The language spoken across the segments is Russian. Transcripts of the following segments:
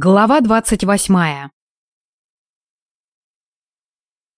Глава двадцать восьмая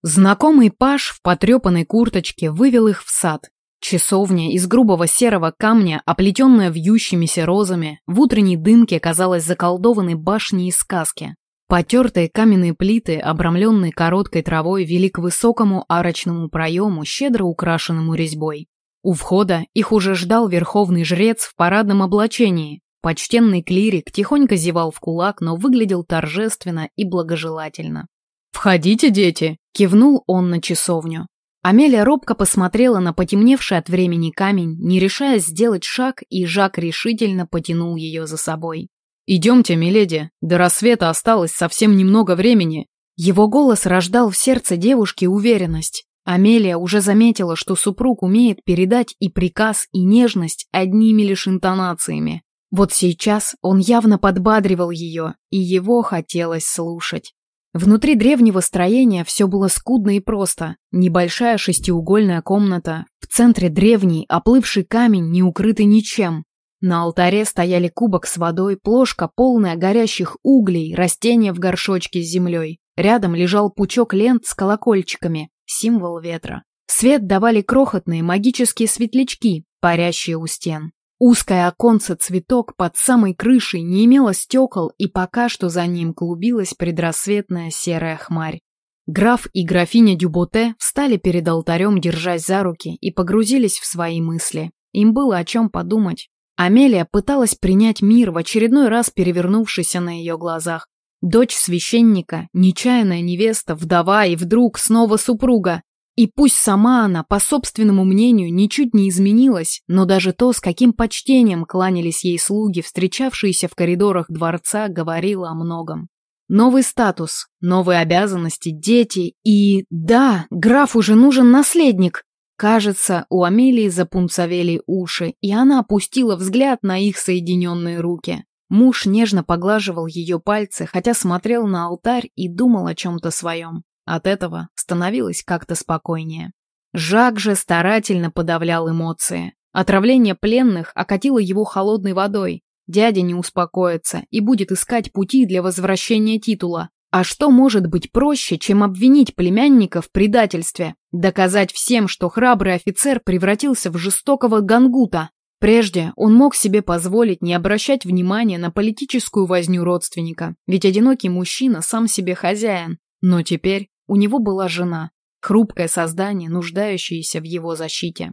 Знакомый паш в потрепанной курточке вывел их в сад. Часовня из грубого серого камня, оплетенная вьющимися розами, в утренней дымке казалась заколдованной башней из сказки. Потертые каменные плиты, обрамленные короткой травой, вели к высокому арочному проему, щедро украшенному резьбой. У входа их уже ждал верховный жрец в парадном облачении, Почтенный клирик тихонько зевал в кулак, но выглядел торжественно и благожелательно. «Входите, дети!» – кивнул он на часовню. Амелия робко посмотрела на потемневший от времени камень, не решаясь сделать шаг, и Жак решительно потянул ее за собой. «Идемте, миледи, до рассвета осталось совсем немного времени». Его голос рождал в сердце девушки уверенность. Амелия уже заметила, что супруг умеет передать и приказ, и нежность одними лишь интонациями. Вот сейчас он явно подбадривал ее, и его хотелось слушать. Внутри древнего строения все было скудно и просто. Небольшая шестиугольная комната, в центре древний, оплывший камень, не укрытый ничем. На алтаре стояли кубок с водой, плошка, полная горящих углей, растения в горшочке с землей. Рядом лежал пучок лент с колокольчиками, символ ветра. Свет давали крохотные магические светлячки, парящие у стен. Узкое оконце цветок под самой крышей не имело стекол, и пока что за ним клубилась предрассветная серая хмарь. Граф и графиня Дюботе встали перед алтарем, держась за руки, и погрузились в свои мысли. Им было о чем подумать. Амелия пыталась принять мир, в очередной раз перевернувшийся на ее глазах. Дочь священника, нечаянная невеста, вдова и вдруг снова супруга. И пусть сама она, по собственному мнению, ничуть не изменилась, но даже то, с каким почтением кланялись ей слуги, встречавшиеся в коридорах дворца, говорило о многом. Новый статус, новые обязанности, дети и... Да, граф уже нужен наследник. Кажется, у Амелии запунцовели уши, и она опустила взгляд на их соединенные руки. Муж нежно поглаживал ее пальцы, хотя смотрел на алтарь и думал о чем-то своем. От этого становилось как-то спокойнее. Жак же старательно подавлял эмоции. Отравление пленных окатило его холодной водой. Дядя не успокоится и будет искать пути для возвращения титула. А что может быть проще, чем обвинить племянника в предательстве? Доказать всем, что храбрый офицер превратился в жестокого гангута? Прежде он мог себе позволить не обращать внимания на политическую возню родственника, ведь одинокий мужчина сам себе хозяин. Но теперь у него была жена, хрупкое создание, нуждающееся в его защите.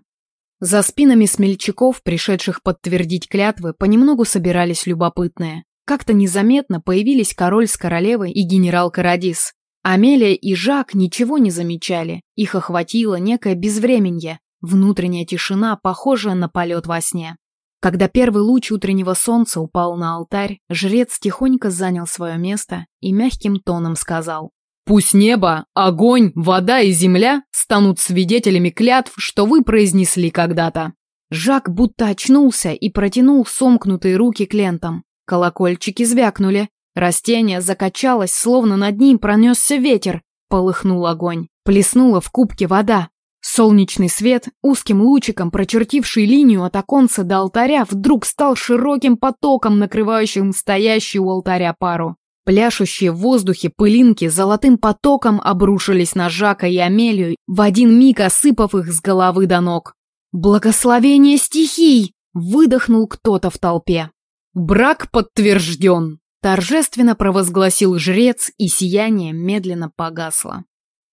За спинами смельчаков, пришедших подтвердить клятвы, понемногу собирались любопытные. Как-то незаметно появились король с королевой и генерал Карадис. Амелия и Жак ничего не замечали, их охватило некое безвременье, внутренняя тишина, похожая на полет во сне. Когда первый луч утреннего солнца упал на алтарь, жрец тихонько занял свое место и мягким тоном сказал Пусть небо, огонь, вода и земля станут свидетелями клятв, что вы произнесли когда-то. Жак будто очнулся и протянул сомкнутые руки к лентам. Колокольчики звякнули. Растение закачалось, словно над ним пронесся ветер. Полыхнул огонь. Плеснула в кубке вода. Солнечный свет, узким лучиком прочертивший линию от оконца до алтаря, вдруг стал широким потоком, накрывающим стоящую у алтаря пару. Пляшущие в воздухе пылинки золотым потоком обрушились на Жака и Амелию, в один миг осыпав их с головы до ног. «Благословение стихий!» — выдохнул кто-то в толпе. «Брак подтвержден!» — торжественно провозгласил жрец, и сияние медленно погасло.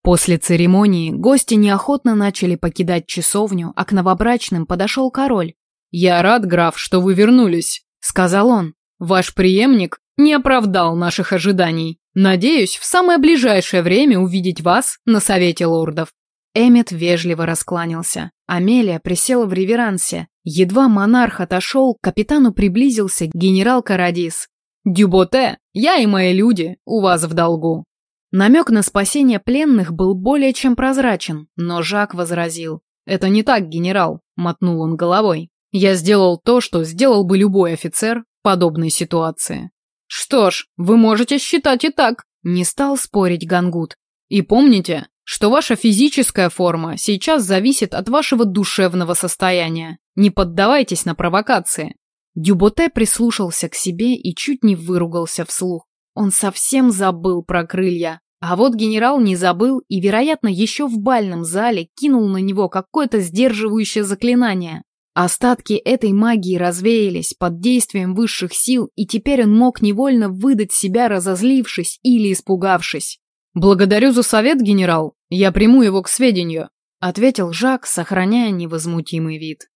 После церемонии гости неохотно начали покидать часовню, а к новобрачным подошел король. «Я рад, граф, что вы вернулись», — сказал он. «Ваш преемник не оправдал наших ожиданий. Надеюсь, в самое ближайшее время увидеть вас на Совете лордов». Эммет вежливо раскланялся. Амелия присела в реверансе. Едва монарх отошел, к капитану приблизился генерал Карадис. «Дюботе, я и мои люди у вас в долгу». Намек на спасение пленных был более чем прозрачен, но Жак возразил. «Это не так, генерал», — мотнул он головой. «Я сделал то, что сделал бы любой офицер подобной ситуации. Что ж, вы можете считать и так, не стал спорить Гангут. И помните, что ваша физическая форма сейчас зависит от вашего душевного состояния. Не поддавайтесь на провокации. Дюботе прислушался к себе и чуть не выругался вслух. Он совсем забыл про крылья. А вот генерал не забыл и, вероятно, еще в бальном зале кинул на него какое-то сдерживающее заклинание. Остатки этой магии развеялись под действием высших сил, и теперь он мог невольно выдать себя, разозлившись или испугавшись. «Благодарю за совет, генерал. Я приму его к сведению», — ответил Жак, сохраняя невозмутимый вид.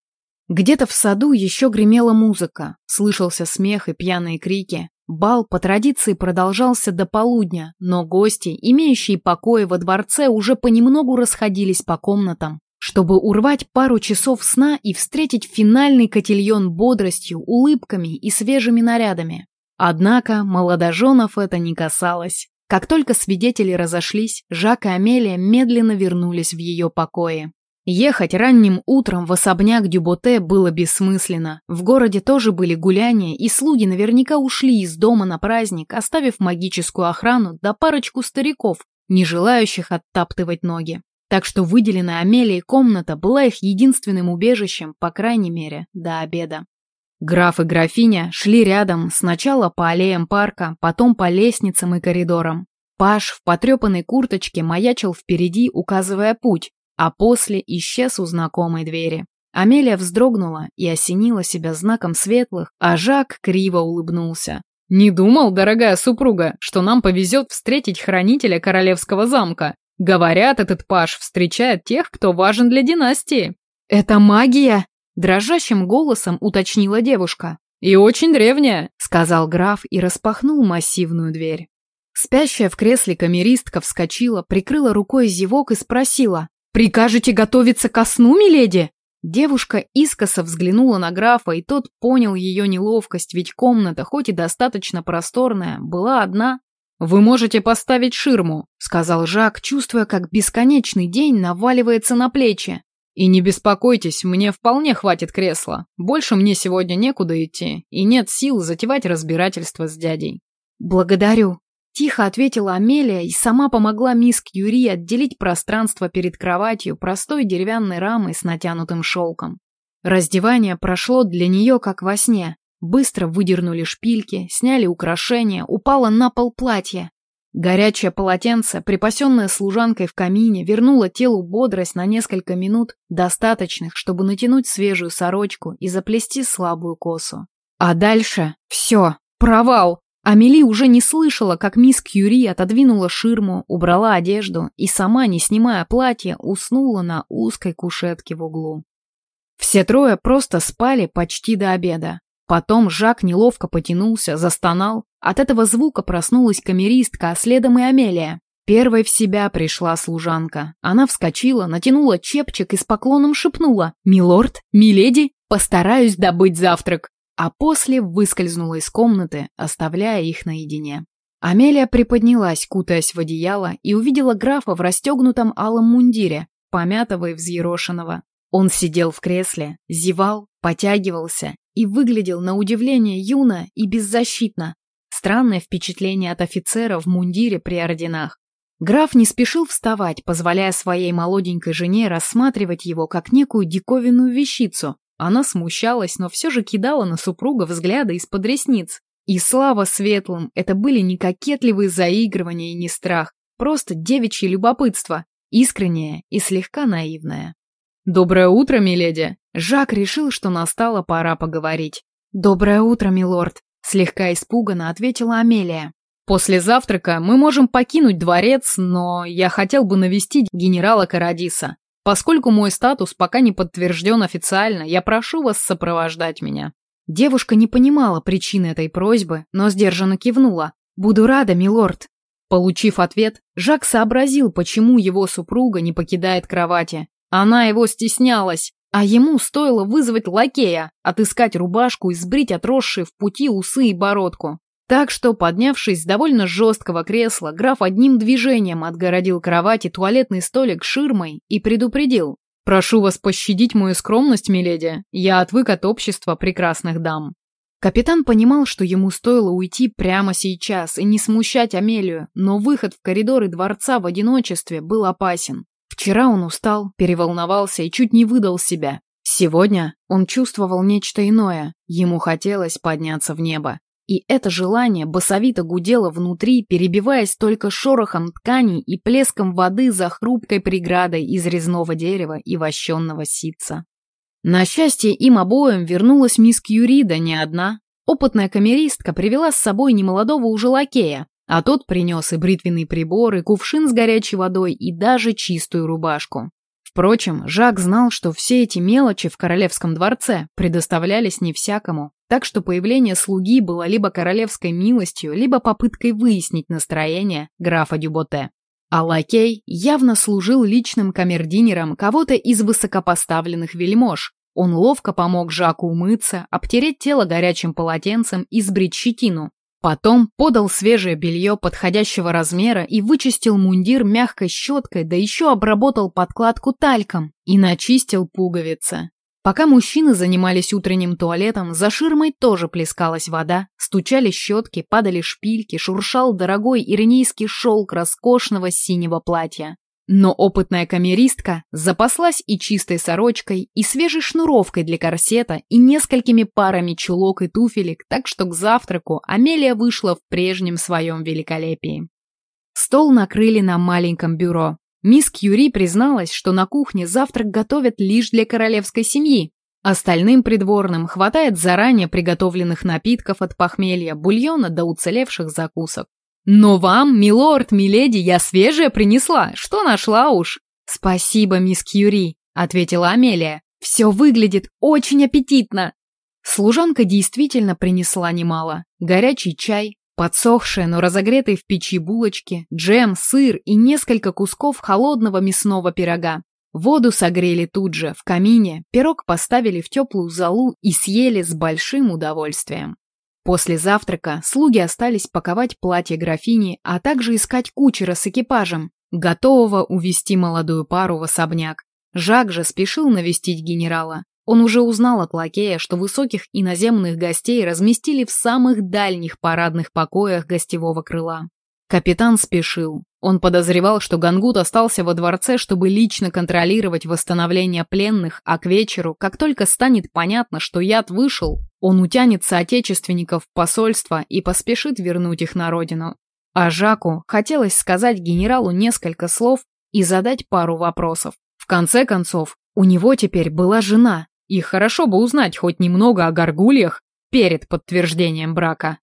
Где-то в саду еще гремела музыка, слышался смех и пьяные крики. Бал по традиции продолжался до полудня, но гости, имеющие покои во дворце, уже понемногу расходились по комнатам, чтобы урвать пару часов сна и встретить финальный котельон бодростью, улыбками и свежими нарядами. Однако молодоженов это не касалось. Как только свидетели разошлись, Жак и Амелия медленно вернулись в ее покои. Ехать ранним утром в особняк Дюботе было бессмысленно. В городе тоже были гуляния, и слуги наверняка ушли из дома на праздник, оставив магическую охрану да парочку стариков, не желающих оттаптывать ноги. Так что выделенная Амелией комната была их единственным убежищем, по крайней мере, до обеда. Граф и графиня шли рядом сначала по аллеям парка, потом по лестницам и коридорам. Паш в потрепанной курточке маячил впереди, указывая путь, а после исчез у знакомой двери. Амелия вздрогнула и осенила себя знаком светлых, а Жак криво улыбнулся. «Не думал, дорогая супруга, что нам повезет встретить хранителя королевского замка. Говорят, этот паш встречает тех, кто важен для династии». «Это магия?» – дрожащим голосом уточнила девушка. «И очень древняя», – сказал граф и распахнул массивную дверь. Спящая в кресле камеристка вскочила, прикрыла рукой зевок и спросила. «Прикажете готовиться ко сну, миледи?» Девушка искоса взглянула на графа, и тот понял ее неловкость, ведь комната, хоть и достаточно просторная, была одна. «Вы можете поставить ширму», — сказал Жак, чувствуя, как бесконечный день наваливается на плечи. «И не беспокойтесь, мне вполне хватит кресла. Больше мне сегодня некуда идти, и нет сил затевать разбирательство с дядей». «Благодарю», Тихо ответила Амелия и сама помогла мисс Кьюри отделить пространство перед кроватью простой деревянной рамой с натянутым шелком. Раздевание прошло для нее как во сне. Быстро выдернули шпильки, сняли украшения, упало на пол платье. Горячее полотенце, припасенное служанкой в камине, вернуло телу бодрость на несколько минут, достаточных, чтобы натянуть свежую сорочку и заплести слабую косу. А дальше все, провал. Амели уже не слышала, как мисс Кьюри отодвинула ширму, убрала одежду и сама, не снимая платье, уснула на узкой кушетке в углу. Все трое просто спали почти до обеда. Потом Жак неловко потянулся, застонал. От этого звука проснулась камеристка, а следом и Амелия. Первой в себя пришла служанка. Она вскочила, натянула чепчик и с поклоном шепнула «Милорд, миледи, постараюсь добыть завтрак» а после выскользнула из комнаты, оставляя их наедине. Амелия приподнялась, кутаясь в одеяло, и увидела графа в расстегнутом алом мундире, помятого и взъерошенного. Он сидел в кресле, зевал, потягивался и выглядел на удивление юно и беззащитно. Странное впечатление от офицера в мундире при орденах. Граф не спешил вставать, позволяя своей молоденькой жене рассматривать его как некую диковинную вещицу, она смущалась, но все же кидала на супруга взгляды из-под ресниц. И слава светлым, это были не кокетливые заигрывания и не страх, просто девичье любопытство, искреннее и слегка наивное. «Доброе утро, миледи!» Жак решил, что настала пора поговорить. «Доброе утро, милорд!» Слегка испуганно ответила Амелия. «После завтрака мы можем покинуть дворец, но я хотел бы навестить генерала Карадиса. Поскольку мой статус пока не подтвержден официально, я прошу вас сопровождать меня». Девушка не понимала причины этой просьбы, но сдержанно кивнула. «Буду рада, милорд». Получив ответ, Жак сообразил, почему его супруга не покидает кровати. Она его стеснялась, а ему стоило вызвать лакея, отыскать рубашку и сбрить отросшие в пути усы и бородку. Так что, поднявшись с довольно жесткого кресла, граф одним движением отгородил кровать и туалетный столик ширмой и предупредил. «Прошу вас пощадить мою скромность, миледи. Я отвык от общества прекрасных дам». Капитан понимал, что ему стоило уйти прямо сейчас и не смущать Амелию, но выход в коридоры дворца в одиночестве был опасен. Вчера он устал, переволновался и чуть не выдал себя. Сегодня он чувствовал нечто иное. Ему хотелось подняться в небо. И это желание басовито гудело внутри, перебиваясь только шорохом тканей и плеском воды за хрупкой преградой из резного дерева и вощенного ситца. На счастье им обоим вернулась мисс Кьюрида не одна. Опытная камеристка привела с собой немолодого уже лакея, а тот принес и бритвенный прибор, и кувшин с горячей водой, и даже чистую рубашку. Впрочем, Жак знал, что все эти мелочи в королевском дворце предоставлялись не всякому, так что появление слуги было либо королевской милостью, либо попыткой выяснить настроение графа Дюботе. А лакей явно служил личным камердинером кого-то из высокопоставленных вельмож. Он ловко помог Жаку умыться, обтереть тело горячим полотенцем и сбрить щетину. Потом подал свежее белье подходящего размера и вычистил мундир мягкой щеткой, да еще обработал подкладку тальком и начистил пуговицы. Пока мужчины занимались утренним туалетом, за ширмой тоже плескалась вода, стучали щетки, падали шпильки, шуршал дорогой ирнейский шелк роскошного синего платья. Но опытная камеристка запаслась и чистой сорочкой, и свежей шнуровкой для корсета, и несколькими парами чулок и туфелек, так что к завтраку Амелия вышла в прежнем своем великолепии. Стол накрыли на маленьком бюро. Мисс Кьюри призналась, что на кухне завтрак готовят лишь для королевской семьи. Остальным придворным хватает заранее приготовленных напитков от похмелья, бульона до уцелевших закусок. «Но вам, милорд, миледи, я свежее принесла. Что нашла уж?» «Спасибо, мисс Кьюри», — ответила Амелия. «Все выглядит очень аппетитно». Служанка действительно принесла немало. Горячий чай, Подсохшие, но разогретые в печи булочки, джем, сыр и несколько кусков холодного мясного пирога. Воду согрели тут же, в камине, пирог поставили в теплую залу и съели с большим удовольствием. После завтрака слуги остались паковать платье графини, а также искать кучера с экипажем, готового увести молодую пару в особняк. Жак же спешил навестить генерала. Он уже узнал от лакея, что высоких иноземных гостей разместили в самых дальних парадных покоях гостевого крыла. Капитан спешил. Он подозревал, что Гангут остался во дворце, чтобы лично контролировать восстановление пленных, а к вечеру, как только станет понятно, что яд вышел, он утянет соотечественников в посольство и поспешит вернуть их на родину. А Жаку хотелось сказать генералу несколько слов и задать пару вопросов. В конце концов, у него теперь была жена, и хорошо бы узнать хоть немного о горгульях перед подтверждением брака.